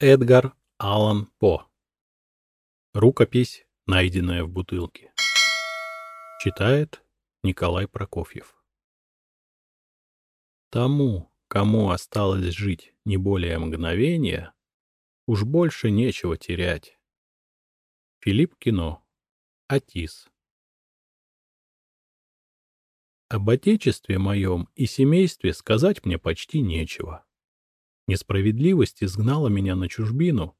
Эдгар Аллан По. Рукопись, найденная в бутылке. Читает Николай Прокофьев. Тому, кому осталось жить не более мгновения, уж больше нечего терять. Филипп Кино. Атис. Об отечестве моем и семействе сказать мне почти нечего. Несправедливость изгнала меня на чужбину,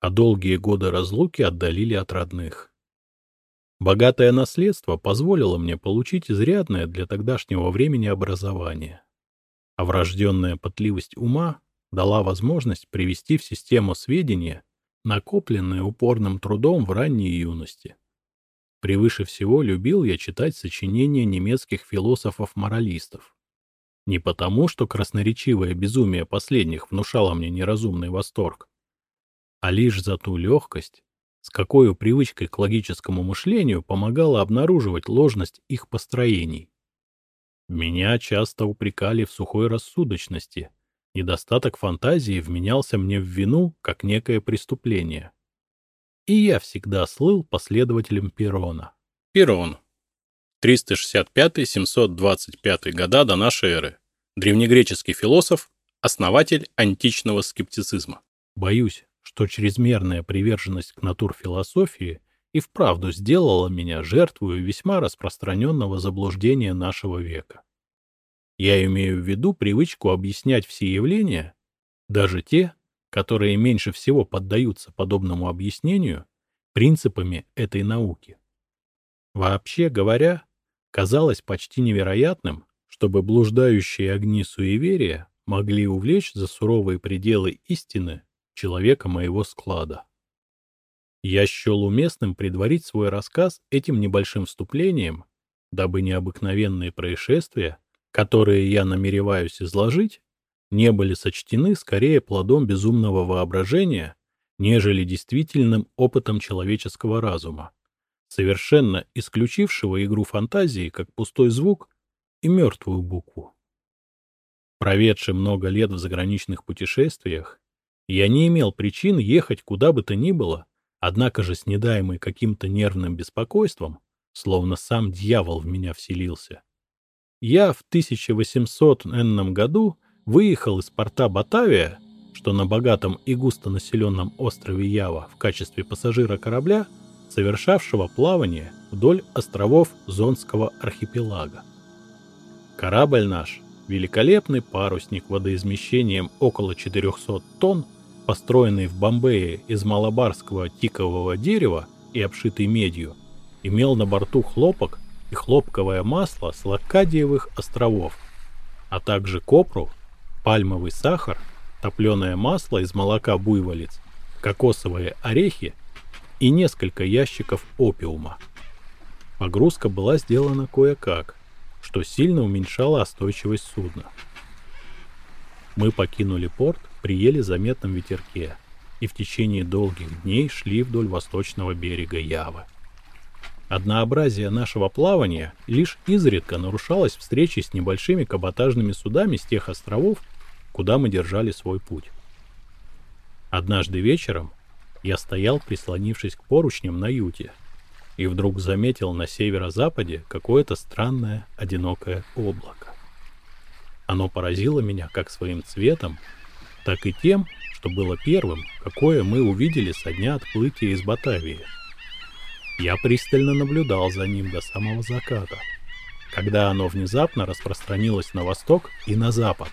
а долгие годы разлуки отдалили от родных. Богатое наследство позволило мне получить изрядное для тогдашнего времени образование, а врожденная пытливость ума дала возможность привести в систему сведения, накопленные упорным трудом в ранней юности. Превыше всего любил я читать сочинения немецких философов-моралистов. Не потому, что красноречивое безумие последних внушало мне неразумный восторг, а лишь за ту легкость, с какой привычкой к логическому мышлению помогала обнаруживать ложность их построений. Меня часто упрекали в сухой рассудочности, недостаток фантазии вменялся мне в вину как некое преступление. И я всегда слыл последователем Перона. Перон. 365-725 года до нашей эры. Древнегреческий философ, основатель античного скептицизма. Боюсь, что чрезмерная приверженность к натурфилософии и вправду сделала меня жертвою весьма распространенного заблуждения нашего века. Я имею в виду привычку объяснять все явления, даже те, которые меньше всего поддаются подобному объяснению, принципами этой науки. Вообще говоря, казалось почти невероятным, чтобы блуждающие огни суеверия могли увлечь за суровые пределы истины человека моего склада. Я счел уместным предварить свой рассказ этим небольшим вступлением, дабы необыкновенные происшествия, которые я намереваюсь изложить, не были сочтены скорее плодом безумного воображения, нежели действительным опытом человеческого разума совершенно исключившего игру фантазии как пустой звук и мертвую букву. Проведший много лет в заграничных путешествиях, я не имел причин ехать куда бы то ни было, однако же снедаемый каким-то нервным беспокойством, словно сам дьявол в меня вселился. Я в 1800 году выехал из порта Батавия, что на богатом и густонаселенном острове Ява в качестве пассажира корабля – совершавшего плавание вдоль островов Зонского архипелага. Корабль наш, великолепный парусник водоизмещением около 400 тонн, построенный в Бомбее из малабарского тикового дерева и обшитый медью, имел на борту хлопок и хлопковое масло с Лакадиевых островов, а также копру, пальмовый сахар, топленое масло из молока буйволиц, кокосовые орехи и несколько ящиков опиума. Погрузка была сделана кое-как, что сильно уменьшало остойчивость судна. Мы покинули порт при еле заметном ветерке и в течение долгих дней шли вдоль восточного берега Явы. Однообразие нашего плавания лишь изредка нарушалось встречей с небольшими каботажными судами с тех островов, куда мы держали свой путь. Однажды вечером я стоял, прислонившись к поручням на юте, и вдруг заметил на северо-западе какое-то странное одинокое облако. Оно поразило меня как своим цветом, так и тем, что было первым, какое мы увидели со дня отплытия из Батавии. Я пристально наблюдал за ним до самого заката, когда оно внезапно распространилось на восток и на запад,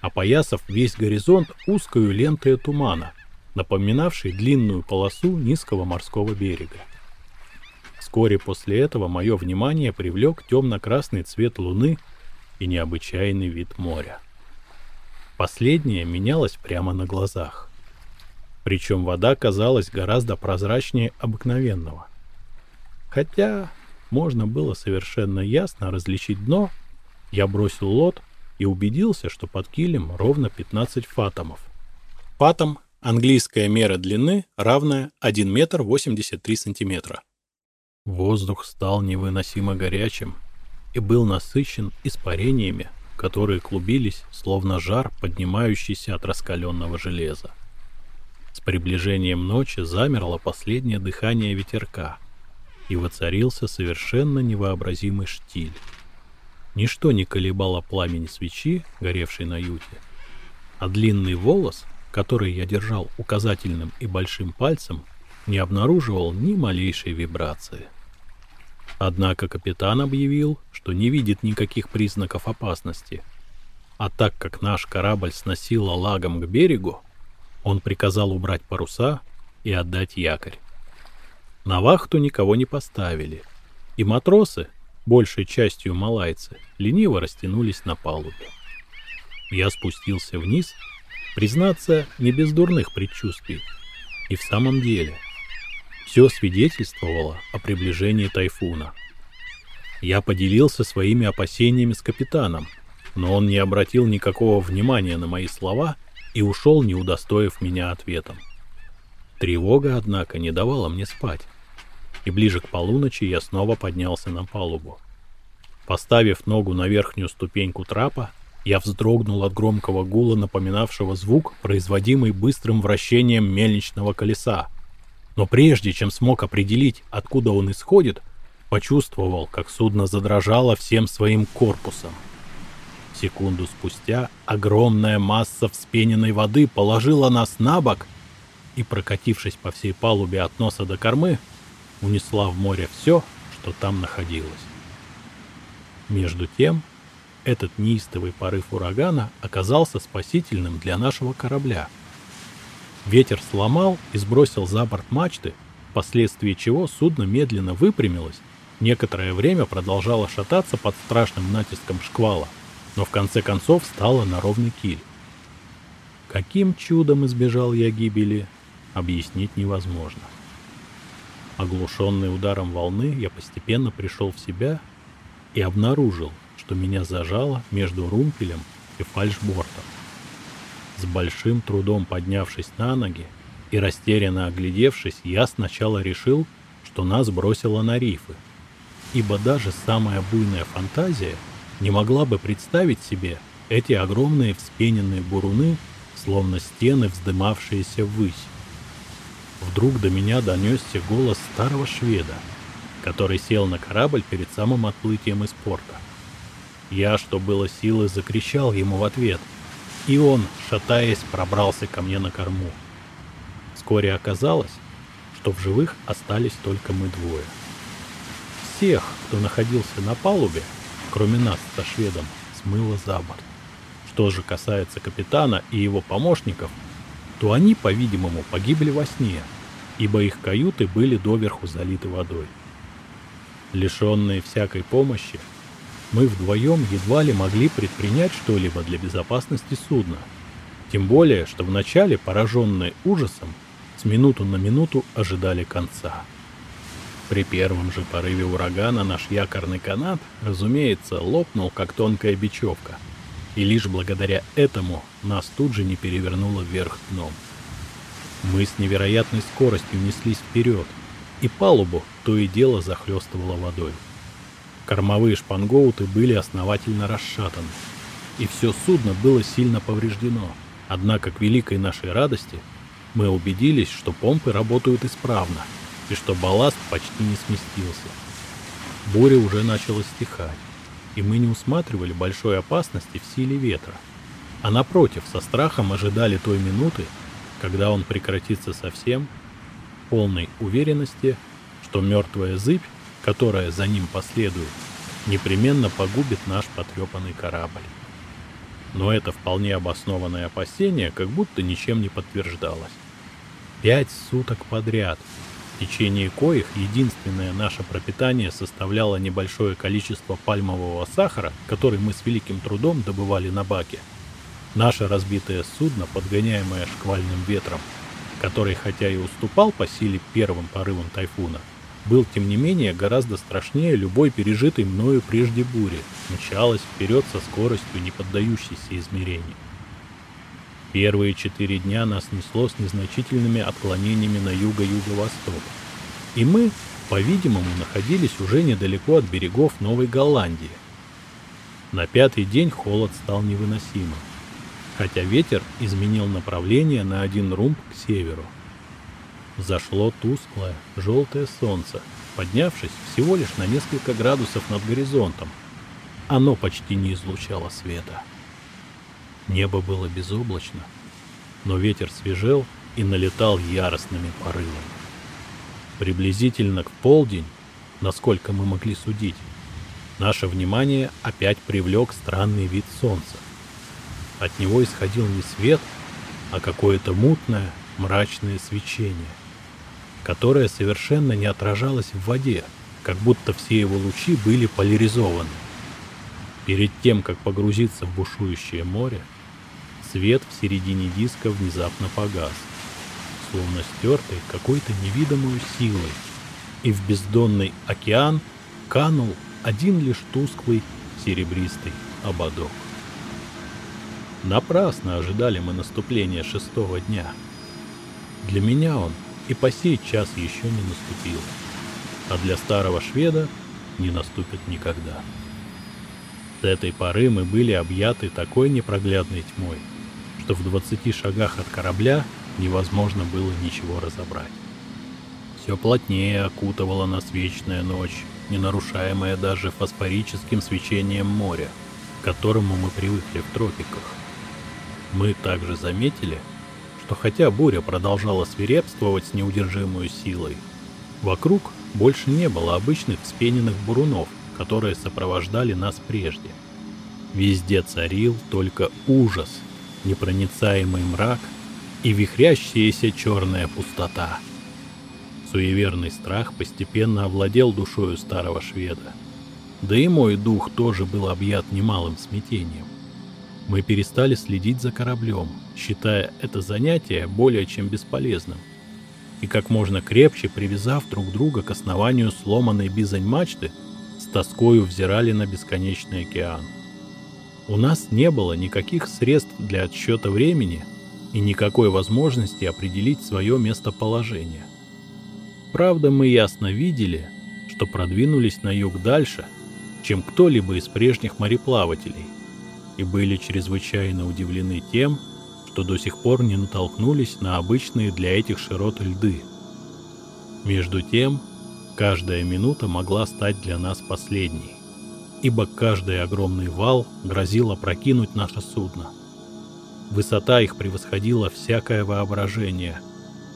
опоясав весь горизонт узкою лентой тумана, напоминавший длинную полосу низкого морского берега. Вскоре после этого мое внимание привлек темно-красный цвет луны и необычайный вид моря. Последнее менялось прямо на глазах. Причем вода казалась гораздо прозрачнее обыкновенного. Хотя можно было совершенно ясно различить дно, я бросил лот и убедился, что под килем ровно 15 фатомов. Фатом Английская мера длины равная 1 метр 83 сантиметра. Воздух стал невыносимо горячим и был насыщен испарениями, которые клубились, словно жар, поднимающийся от раскаленного железа. приближением ночи замерло последнее дыхание ветерка, и воцарился совершенно невообразимый штиль. Ничто не колебало пламени свечи, горевшей на юте, а длинный волос, который я держал указательным и большим пальцем, не обнаруживал ни малейшей вибрации. Однако капитан объявил, что не видит никаких признаков опасности, а так как наш корабль сносило лагом к берегу, он приказал убрать паруса и отдать якорь. На вахту никого не поставили, и матросы, большей частью малайцы, лениво растянулись на палубе. Я спустился вниз, признаться, не без дурных предчувствий. И в самом деле, все свидетельствовало о приближении тайфуна. Я поделился своими опасениями с капитаном, но он не обратил никакого внимания на мои слова и ушел, не удостоив меня ответом. Тревога, однако, не давала мне спать, и ближе к полуночи я снова поднялся на палубу. Поставив ногу на верхнюю ступеньку трапа, я вздрогнул от громкого гула, напоминавшего звук, производимый быстрым вращением мельничного колеса. Но прежде чем смог определить, откуда он исходит, почувствовал, как судно задрожало всем своим корпусом. Секунду спустя огромная масса вспененной воды положила нас на бок и, прокатившись по всей палубе от носа до кормы, унесла в море все, что там находилось. Между тем, этот неистовый порыв урагана оказался спасительным для нашего корабля. Ветер сломал и сбросил за борт мачты, впоследствии чего судно медленно выпрямилось, некоторое время продолжало шататься под страшным натиском шквала, но в конце концов стало на ровный киль. Каким чудом избежал я гибели, объяснить невозможно. Оглушенный ударом волны, я постепенно пришел в себя и обнаружил, что меня зажало между румпелем и фальшбортом. С большим трудом поднявшись на ноги и растерянно оглядевшись, я сначала решил, что нас бросило на рифы, ибо даже самая буйная фантазия не могла бы представить себе эти огромные вспененные буруны, словно стены, вздымавшиеся ввысь. Вдруг до меня донесся голос старого шведа, который сел на корабль перед самым отплытием из порта. Я, что было силы, закричал ему в ответ, и он, шатаясь, пробрался ко мне на корму. Вскоре оказалось, что в живых остались только мы двое. Всех, кто находился на палубе, кроме нас со шведом, смыло за борт. Что же касается капитана и его помощников, то они, по-видимому, погибли во сне, ибо их каюты были доверху залиты водой. Лишенные всякой помощи, мы вдвоем едва ли могли предпринять что-либо для безопасности судна. Тем более, что вначале, пораженные ужасом, с минуту на минуту ожидали конца. При первом же порыве урагана наш якорный канат, разумеется, лопнул, как тонкая бечевка. И лишь благодаря этому нас тут же не перевернуло вверх дном. Мы с невероятной скоростью неслись вперед, и палубу то и дело захлестывало водой. Кормовые шпангоуты были основательно расшатаны, и все судно было сильно повреждено. Однако, к великой нашей радости, мы убедились, что помпы работают исправно, и что балласт почти не сместился. Буря уже начала стихать, и мы не усматривали большой опасности в силе ветра, а напротив, со страхом ожидали той минуты, когда он прекратится совсем, полной уверенности, что мертвая зыбь которая за ним последует, непременно погубит наш потрепанный корабль. Но это вполне обоснованное опасение как будто ничем не подтверждалось. Пять суток подряд, в течение коих единственное наше пропитание составляло небольшое количество пальмового сахара, который мы с великим трудом добывали на баке. Наше разбитое судно, подгоняемое шквальным ветром, который хотя и уступал по силе первым порывам тайфуна, был, тем не менее, гораздо страшнее любой пережитой мною прежде бури, мчалась вперед со скоростью, не поддающейся измерению. Первые четыре дня нас несло с незначительными отклонениями на юго-юго-восток, и мы, по-видимому, находились уже недалеко от берегов Новой Голландии. На пятый день холод стал невыносимым, хотя ветер изменил направление на один румб к северу – Зашло тусклое, желтое солнце, поднявшись всего лишь на несколько градусов над горизонтом. Оно почти не излучало света. Небо было безоблачно, но ветер свежел и налетал яростными порывами. Приблизительно к полдень, насколько мы могли судить, наше внимание опять привлек странный вид солнца. От него исходил не свет, а какое-то мутное, мрачное свечение, которое совершенно не отражалось в воде, как будто все его лучи были поляризованы. Перед тем, как погрузиться в бушующее море, свет в середине диска внезапно погас, словно стертый какой-то невидимой силой, и в бездонный океан канул один лишь тусклый серебристый ободок. Напрасно ожидали мы наступления шестого дня. Для меня он и по сей час еще не наступил, а для старого шведа не наступит никогда. С этой поры мы были объяты такой непроглядной тьмой, что в двадцати шагах от корабля невозможно было ничего разобрать. Все плотнее окутывала нас вечная ночь, не нарушаемая даже фосфорическим свечением моря, к которому мы привыкли в тропиках. Мы также заметили, что хотя буря продолжала свирепствовать с неудержимой силой, вокруг больше не было обычных вспененных бурунов, которые сопровождали нас прежде. Везде царил только ужас, непроницаемый мрак и вихрящаяся черная пустота. Суеверный страх постепенно овладел душою старого шведа. Да и мой дух тоже был объят немалым смятением. Мы перестали следить за кораблем, считая это занятие более чем бесполезным. И как можно крепче, привязав друг друга к основанию сломанной бизань мачты, с тоскою взирали на бесконечный океан. У нас не было никаких средств для отсчета времени и никакой возможности определить свое местоположение. Правда, мы ясно видели, что продвинулись на юг дальше, чем кто-либо из прежних мореплавателей, и были чрезвычайно удивлены тем, что до сих пор не натолкнулись на обычные для этих широт льды. Между тем, каждая минута могла стать для нас последней, ибо каждый огромный вал грозил опрокинуть наше судно. Высота их превосходила всякое воображение,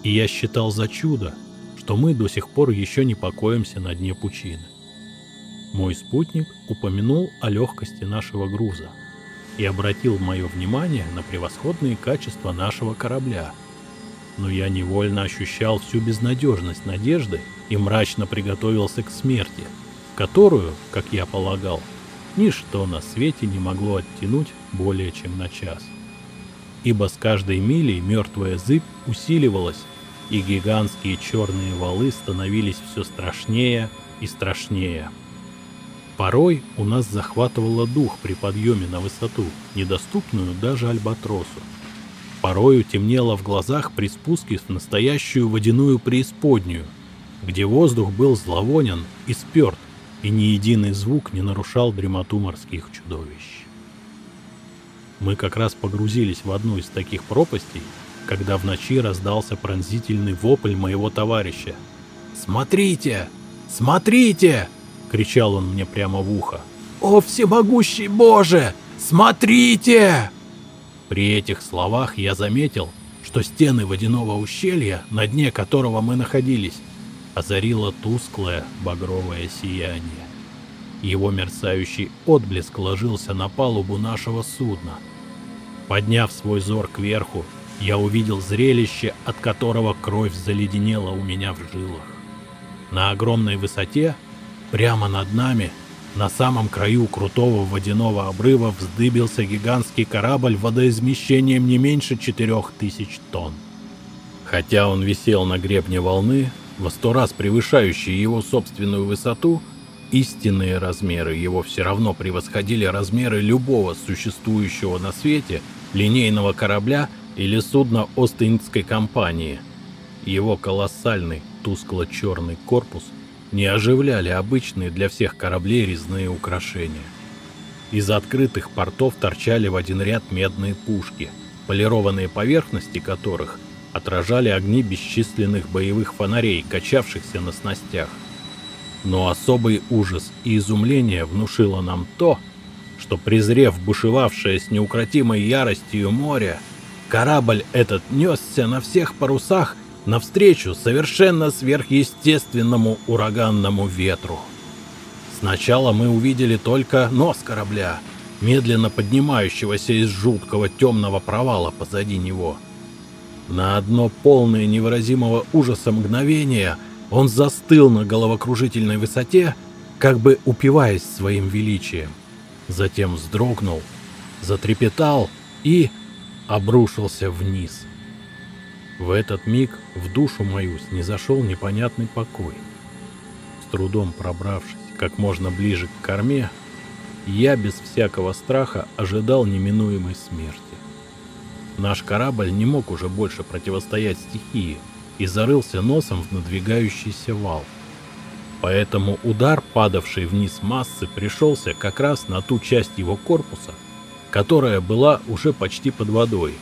и я считал за чудо, что мы до сих пор еще не покоимся на дне пучины. Мой спутник упомянул о легкости нашего груза и обратил мое внимание на превосходные качества нашего корабля. Но я невольно ощущал всю безнадежность надежды и мрачно приготовился к смерти, которую, как я полагал, ничто на свете не могло оттянуть более чем на час. Ибо с каждой милей мертвая зыбь усиливалась, и гигантские черные валы становились все страшнее и страшнее. Порой у нас захватывало дух при подъеме на высоту, недоступную даже альбатросу. Порою темнело в глазах при спуске в настоящую водяную преисподнюю, где воздух был зловонен и сперт, и ни единый звук не нарушал дремоту морских чудовищ. Мы как раз погрузились в одну из таких пропастей, когда в ночи раздался пронзительный вопль моего товарища. «Смотрите! Смотрите!» — кричал он мне прямо в ухо. «О, всемогущий Боже! Смотрите!» При этих словах я заметил, что стены водяного ущелья, на дне которого мы находились, озарило тусклое багровое сияние. Его мерцающий отблеск ложился на палубу нашего судна. Подняв свой зор кверху, я увидел зрелище, от которого кровь заледенела у меня в жилах. На огромной высоте, прямо над нами, на самом краю крутого водяного обрыва вздыбился гигантский корабль водоизмещением не меньше четырех тысяч тонн. Хотя он висел на гребне волны, во сто раз превышающей его собственную высоту, истинные размеры его все равно превосходили размеры любого существующего на свете линейного корабля – или судно Остинской компании. Его колоссальный тускло-черный корпус не оживляли обычные для всех кораблей резные украшения. Из открытых портов торчали в один ряд медные пушки, полированные поверхности которых отражали огни бесчисленных боевых фонарей, качавшихся на снастях. Но особый ужас и изумление внушило нам то, что, презрев бушевавшее с неукротимой яростью море, корабль этот несся на всех парусах навстречу совершенно сверхъестественному ураганному ветру. Сначала мы увидели только нос корабля, медленно поднимающегося из жуткого темного провала позади него. На одно полное невыразимого ужаса мгновение он застыл на головокружительной высоте, как бы упиваясь своим величием. Затем вздрогнул, затрепетал и обрушился вниз. В этот миг в душу мою снизошел непонятный покой. С трудом пробравшись как можно ближе к корме, я без всякого страха ожидал неминуемой смерти. Наш корабль не мог уже больше противостоять стихии и зарылся носом в надвигающийся вал. Поэтому удар, падавший вниз массы, пришелся как раз на ту часть его корпуса, которая была уже почти под водой,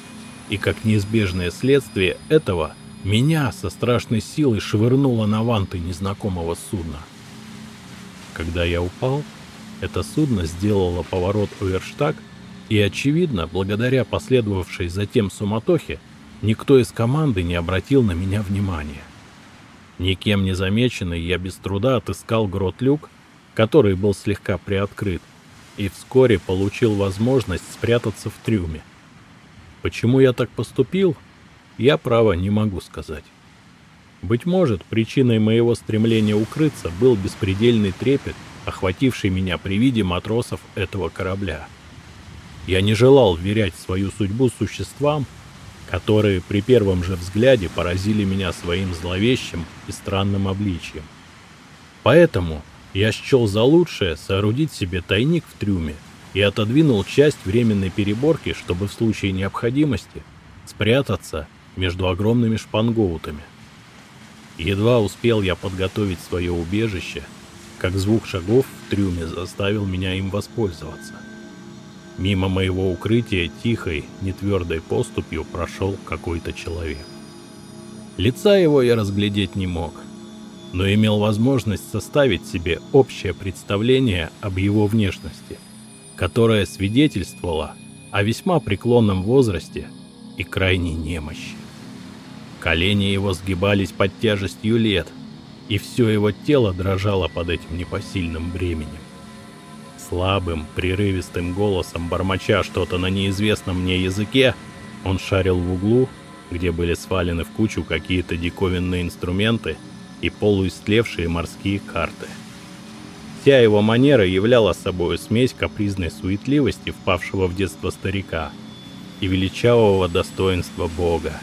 и как неизбежное следствие этого меня со страшной силой швырнуло на ванты незнакомого судна. Когда я упал, это судно сделало поворот Оверштаг, и, очевидно, благодаря последовавшей затем суматохе, никто из команды не обратил на меня внимания. Никем не замеченный, я без труда отыскал грот-люк, который был слегка приоткрыт, и вскоре получил возможность спрятаться в трюме. Почему я так поступил, я, право, не могу сказать. Быть может, причиной моего стремления укрыться был беспредельный трепет, охвативший меня при виде матросов этого корабля. Я не желал верять свою судьбу существам, которые при первом же взгляде поразили меня своим зловещим и странным обличием. Поэтому я счел за лучшее соорудить себе тайник в трюме и отодвинул часть временной переборки, чтобы в случае необходимости спрятаться между огромными шпангоутами. Едва успел я подготовить свое убежище — как звук шагов в трюме заставил меня им воспользоваться. Мимо моего укрытия тихой, нетвердой поступью прошел какой-то человек. Лица его я разглядеть не мог, но имел возможность составить себе общее представление об его внешности, которое свидетельствовало о весьма преклонном возрасте и крайней немощи. Колени его сгибались под тяжестью лет – и все его тело дрожало под этим непосильным бременем. Слабым, прерывистым голосом, бормоча что-то на неизвестном мне языке, он шарил в углу, где были свалены в кучу какие-то диковинные инструменты и полуистлевшие морские карты. Вся его манера являла собой смесь капризной суетливости, впавшего в детство старика, и величавого достоинства Бога.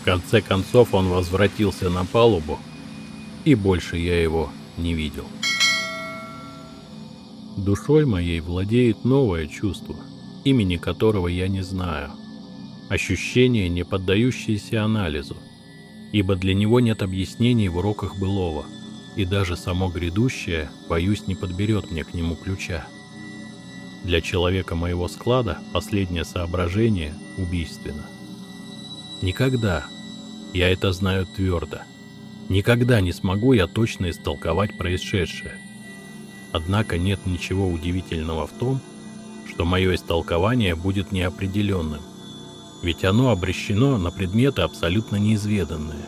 В конце концов он возвратился на палубу, и больше я его не видел. Душой моей владеет новое чувство, имени которого я не знаю. Ощущение, не поддающееся анализу, ибо для него нет объяснений в уроках былого, и даже само грядущее, боюсь, не подберет мне к нему ключа. Для человека моего склада последнее соображение убийственно. Никогда, я это знаю твердо, Никогда не смогу я точно истолковать происшедшее. Однако нет ничего удивительного в том, что мое истолкование будет неопределенным, ведь оно обращено на предметы абсолютно неизведанные.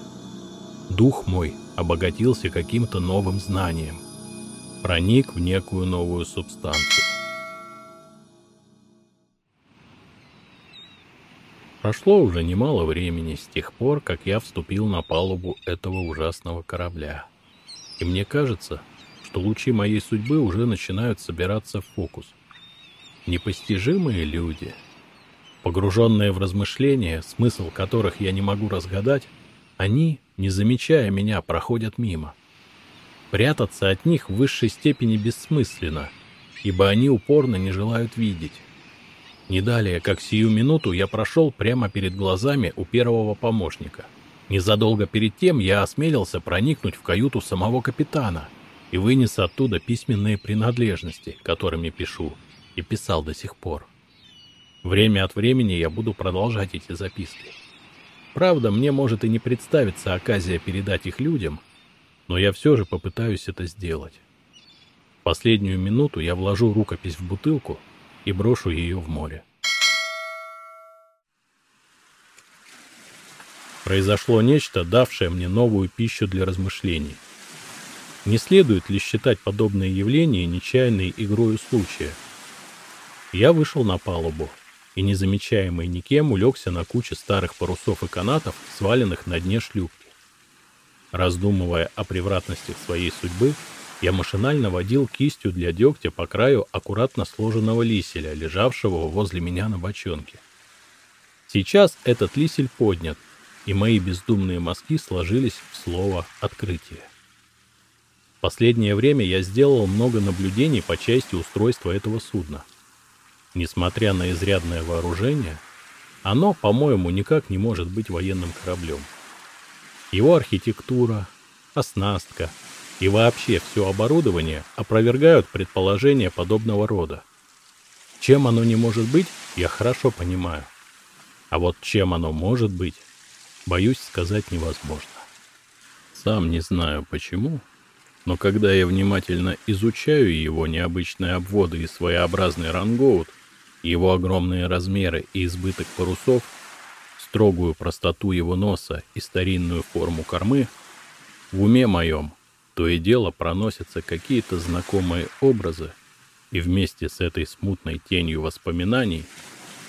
Дух мой обогатился каким-то новым знанием, проник в некую новую субстанцию. Прошло уже немало времени с тех пор, как я вступил на палубу этого ужасного корабля. И мне кажется, что лучи моей судьбы уже начинают собираться в фокус. Непостижимые люди, погруженные в размышления, смысл которых я не могу разгадать, они, не замечая меня, проходят мимо. Прятаться от них в высшей степени бессмысленно, ибо они упорно не желают видеть. Не далее, как сию минуту, я прошел прямо перед глазами у первого помощника. Незадолго перед тем я осмелился проникнуть в каюту самого капитана и вынес оттуда письменные принадлежности, которыми пишу, и писал до сих пор. Время от времени я буду продолжать эти записки. Правда, мне может и не представиться оказия передать их людям, но я все же попытаюсь это сделать. В последнюю минуту я вложу рукопись в бутылку и брошу ее в море. Произошло нечто, давшее мне новую пищу для размышлений. Не следует ли считать подобные явления нечаянной игрою случая? Я вышел на палубу и, незамечаемый никем, улегся на куче старых парусов и канатов, сваленных на дне шлюпки. Раздумывая о превратности своей судьбы, я машинально водил кистью для дегтя по краю аккуратно сложенного лиселя, лежавшего возле меня на бочонке. Сейчас этот лисель поднят, и мои бездумные мозги сложились в слово «открытие» последнее время я сделал много наблюдений по части устройства этого судна. Несмотря на изрядное вооружение, оно, по-моему, никак не может быть военным кораблем. Его архитектура, оснастка и вообще все оборудование опровергают предположения подобного рода. Чем оно не может быть, я хорошо понимаю. А вот чем оно может быть, боюсь сказать невозможно. Сам не знаю почему, но когда я внимательно изучаю его необычные обводы и своеобразный рангоут, его огромные размеры и избыток парусов, строгую простоту его носа и старинную форму кормы, в уме моем то и дело проносятся какие-то знакомые образы, и вместе с этой смутной тенью воспоминаний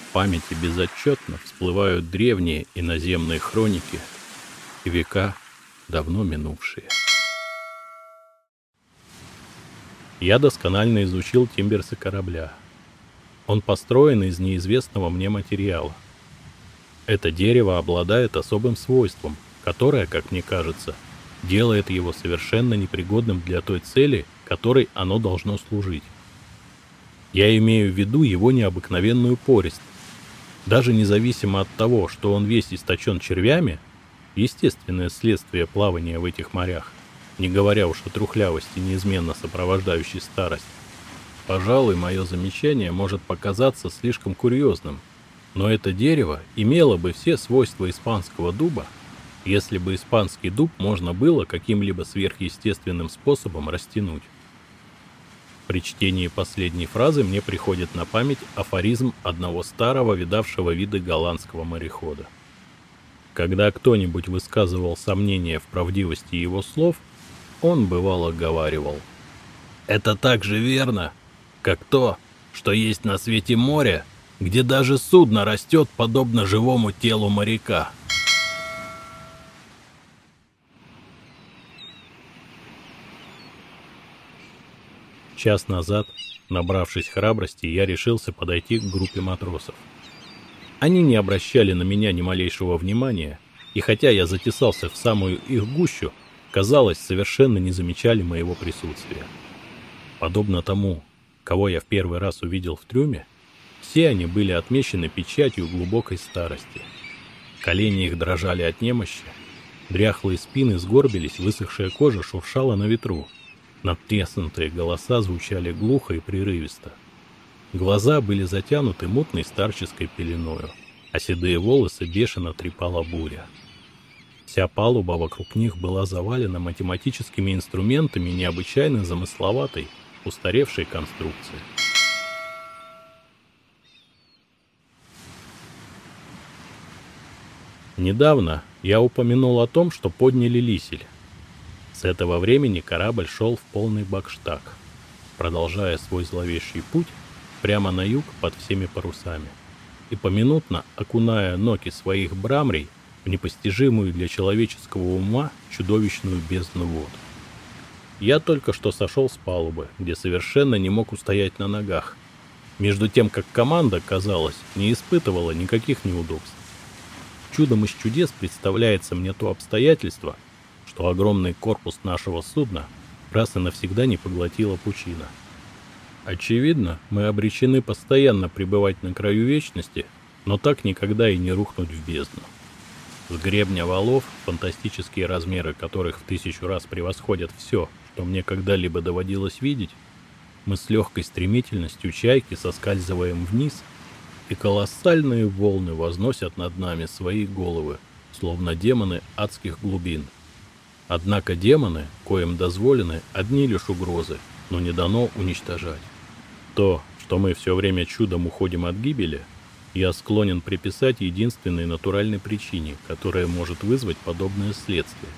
в памяти безотчетно всплывают древние иноземные хроники и века давно минувшие. Я досконально изучил тимберсы корабля. Он построен из неизвестного мне материала. Это дерево обладает особым свойством, которое, как мне кажется, делает его совершенно непригодным для той цели, которой оно должно служить. Я имею в виду его необыкновенную порость. Даже независимо от того, что он весь источен червями, естественное следствие плавания в этих морях, не говоря уж о трухлявости, неизменно сопровождающей старость. Пожалуй, мое замечание может показаться слишком курьезным, но это дерево имело бы все свойства испанского дуба, если бы испанский дуб можно было каким-либо сверхъестественным способом растянуть. При чтении последней фразы мне приходит на память афоризм одного старого видавшего виды голландского морехода. Когда кто-нибудь высказывал сомнения в правдивости его слов – он бывало говаривал. «Это так же верно, как то, что есть на свете море, где даже судно растет подобно живому телу моряка». Час назад, набравшись храбрости, я решился подойти к группе матросов. Они не обращали на меня ни малейшего внимания, и хотя я затесался в самую их гущу, казалось, совершенно не замечали моего присутствия. Подобно тому, кого я в первый раз увидел в трюме, все они были отмечены печатью глубокой старости. Колени их дрожали от немощи, дряхлые спины сгорбились, высохшая кожа шуршала на ветру, надтреснутые голоса звучали глухо и прерывисто. Глаза были затянуты мутной старческой пеленою, а седые волосы бешено трепала буря. Вся палуба вокруг них была завалена математическими инструментами необычайно замысловатой, устаревшей конструкции. Недавно я упомянул о том, что подняли лисель. С этого времени корабль шел в полный бакштаг, продолжая свой зловещий путь прямо на юг под всеми парусами и поминутно окуная ноги своих брамрей в непостижимую для человеческого ума чудовищную бездну вод. Я только что сошел с палубы, где совершенно не мог устоять на ногах, между тем, как команда, казалось, не испытывала никаких неудобств. Чудом из чудес представляется мне то обстоятельство, что огромный корпус нашего судна раз и навсегда не поглотила пучина. Очевидно, мы обречены постоянно пребывать на краю вечности, но так никогда и не рухнуть в бездну. С гребня валов, фантастические размеры которых в тысячу раз превосходят все, что мне когда-либо доводилось видеть, мы с легкой стремительностью чайки соскальзываем вниз, и колоссальные волны возносят над нами свои головы, словно демоны адских глубин. Однако демоны, коим дозволены одни лишь угрозы, но не дано уничтожать. То, что мы все время чудом уходим от гибели, я склонен приписать единственной натуральной причине, которая может вызвать подобное следствие.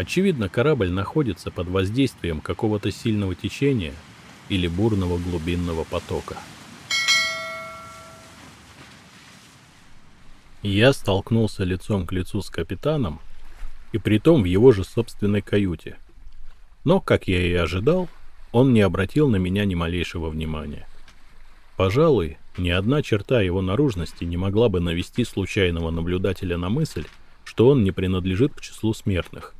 Очевидно, корабль находится под воздействием какого-то сильного течения или бурного глубинного потока. Я столкнулся лицом к лицу с капитаном, и притом в его же собственной каюте. Но, как я и ожидал, он не обратил на меня ни малейшего внимания. Пожалуй, ни одна черта его наружности не могла бы навести случайного наблюдателя на мысль, что он не принадлежит к числу смертных.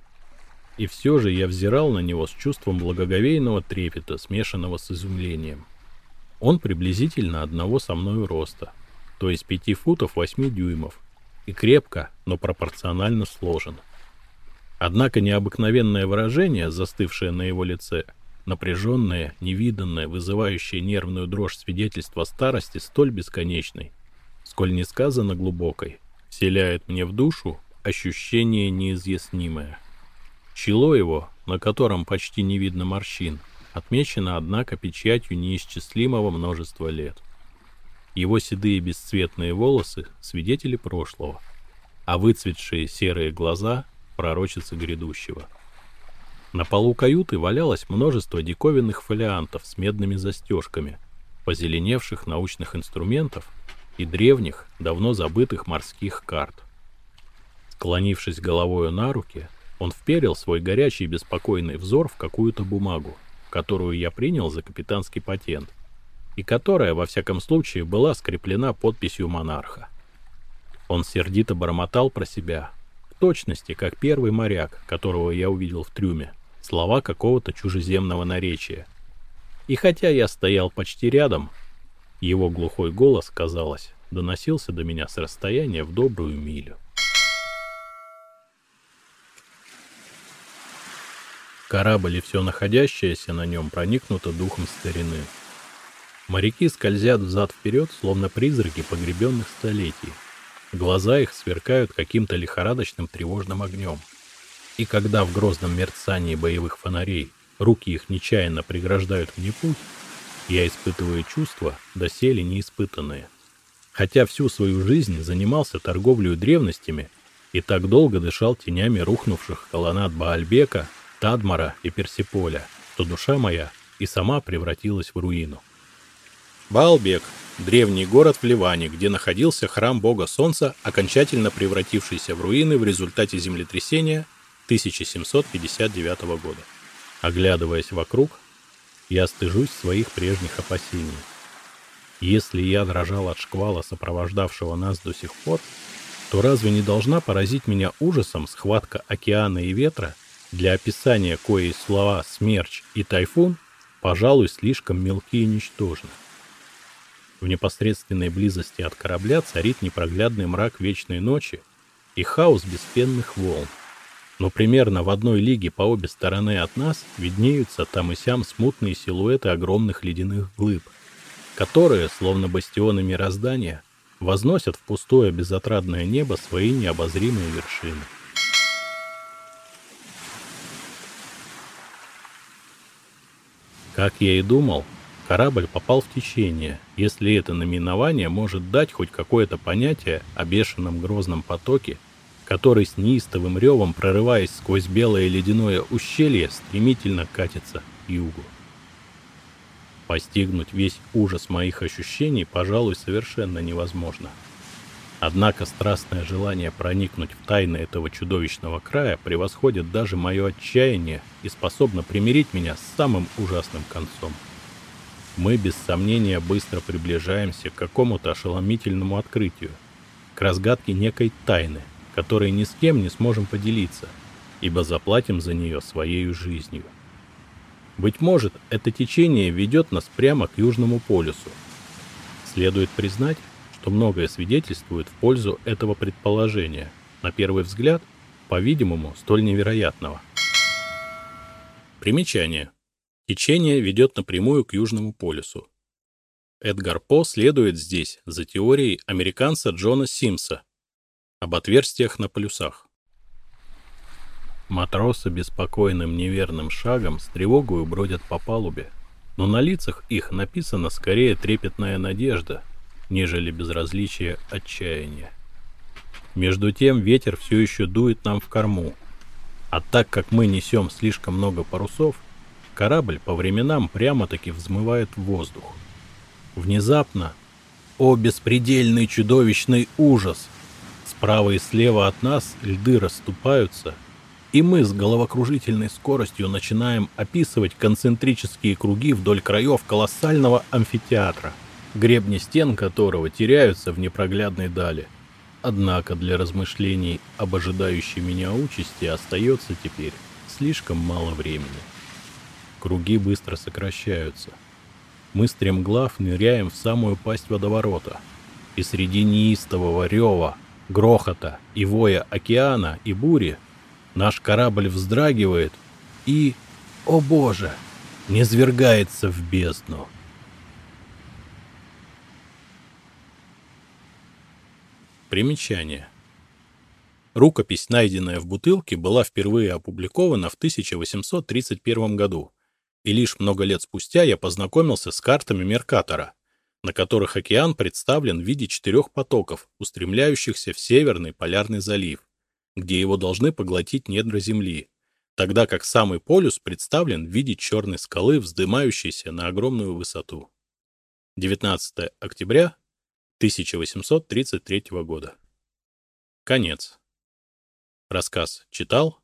И все же я взирал на него с чувством благоговейного трепета, смешанного с изумлением. Он приблизительно одного со мною роста, то есть пяти футов восьми дюймов, и крепко, но пропорционально сложен. Однако необыкновенное выражение, застывшее на его лице — Напряженное, невиданное, вызывающее нервную дрожь свидетельство старости столь бесконечной, сколь несказанно глубокой, вселяет мне в душу ощущение неизъяснимое. Чело его, на котором почти не видно морщин, отмечено, однако, печатью неисчислимого множества лет. Его седые бесцветные волосы — свидетели прошлого, а выцветшие серые глаза — пророчицы грядущего — на полу каюты валялось множество диковинных фолиантов с медными застежками, позеленевших научных инструментов и древних, давно забытых морских карт. Склонившись головою на руки, он вперил свой горячий беспокойный взор в какую-то бумагу, которую я принял за капитанский патент, и которая, во всяком случае, была скреплена подписью монарха. Он сердито бормотал про себя, в точности, как первый моряк, которого я увидел в трюме, слова какого-то чужеземного наречия. И хотя я стоял почти рядом, его глухой голос, казалось, доносился до меня с расстояния в добрую милю. Корабль и все находящееся на нем проникнуто духом старины. Моряки скользят взад-вперед, словно призраки погребенных столетий. Глаза их сверкают каким-то лихорадочным тревожным огнем — и когда в грозном мерцании боевых фонарей руки их нечаянно преграждают мне путь, я испытываю чувства, доселе неиспытанные. Хотя всю свою жизнь занимался торговлей древностями и так долго дышал тенями рухнувших колоннад Баальбека, Тадмара и Персиполя, что душа моя и сама превратилась в руину. Баалбек – древний город в Ливане, где находился храм бога солнца, окончательно превратившийся в руины в результате землетрясения – 1759 года. Оглядываясь вокруг, я стыжусь своих прежних опасений. Если я дрожал от шквала, сопровождавшего нас до сих пор, то разве не должна поразить меня ужасом схватка океана и ветра, для описания коей слова «смерч» и «тайфун» пожалуй, слишком мелки и ничтожны. В непосредственной близости от корабля царит непроглядный мрак вечной ночи и хаос беспенных волн, но примерно в одной лиге по обе стороны от нас виднеются там и сям смутные силуэты огромных ледяных глыб, которые, словно бастионы мироздания, возносят в пустое безотрадное небо свои необозримые вершины. Как я и думал, корабль попал в течение, если это наименование может дать хоть какое-то понятие о бешеном грозном потоке который с неистовым ревом, прорываясь сквозь белое ледяное ущелье, стремительно катится к югу. Постигнуть весь ужас моих ощущений, пожалуй, совершенно невозможно. Однако страстное желание проникнуть в тайны этого чудовищного края превосходит даже мое отчаяние и способно примирить меня с самым ужасным концом. Мы без сомнения быстро приближаемся к какому-то ошеломительному открытию, к разгадке некой тайны, которой ни с кем не сможем поделиться, ибо заплатим за нее своей жизнью. Быть может, это течение ведет нас прямо к Южному полюсу. Следует признать, что многое свидетельствует в пользу этого предположения, на первый взгляд, по-видимому, столь невероятного. Примечание. Течение ведет напрямую к Южному полюсу. Эдгар По следует здесь за теорией американца Джона Симса, Об отверстиях на полюсах. Матросы беспокойным неверным шагом с тревогою бродят по палубе, но на лицах их написана скорее трепетная надежда, нежели безразличие отчаяния. Между тем ветер все еще дует нам в корму, а так как мы несем слишком много парусов, корабль по временам прямо-таки взмывает в воздух. Внезапно, о беспредельный чудовищный ужас! Справа и слева от нас льды расступаются — и мы с головокружительной скоростью начинаем описывать концентрические круги вдоль краев колоссального амфитеатра, гребни стен которого теряются в непроглядной дали. Однако для размышлений об ожидающей меня участи остается теперь слишком мало времени. Круги быстро сокращаются. Мы стремглав ныряем в самую пасть водоворота, и среди неистового рева, грохота и воя океана и бури – Наш корабль вздрагивает и, о боже, не свергается в бездну. Примечание. Рукопись, найденная в бутылке, была впервые опубликована в 1831 году, и лишь много лет спустя я познакомился с картами Меркатора, на которых океан представлен в виде четырех потоков, устремляющихся в Северный полярный залив, где его должны поглотить недра Земли, тогда как самый полюс представлен в виде черной скалы, вздымающейся на огромную высоту. 19 октября 1833 года. Конец. Рассказ читал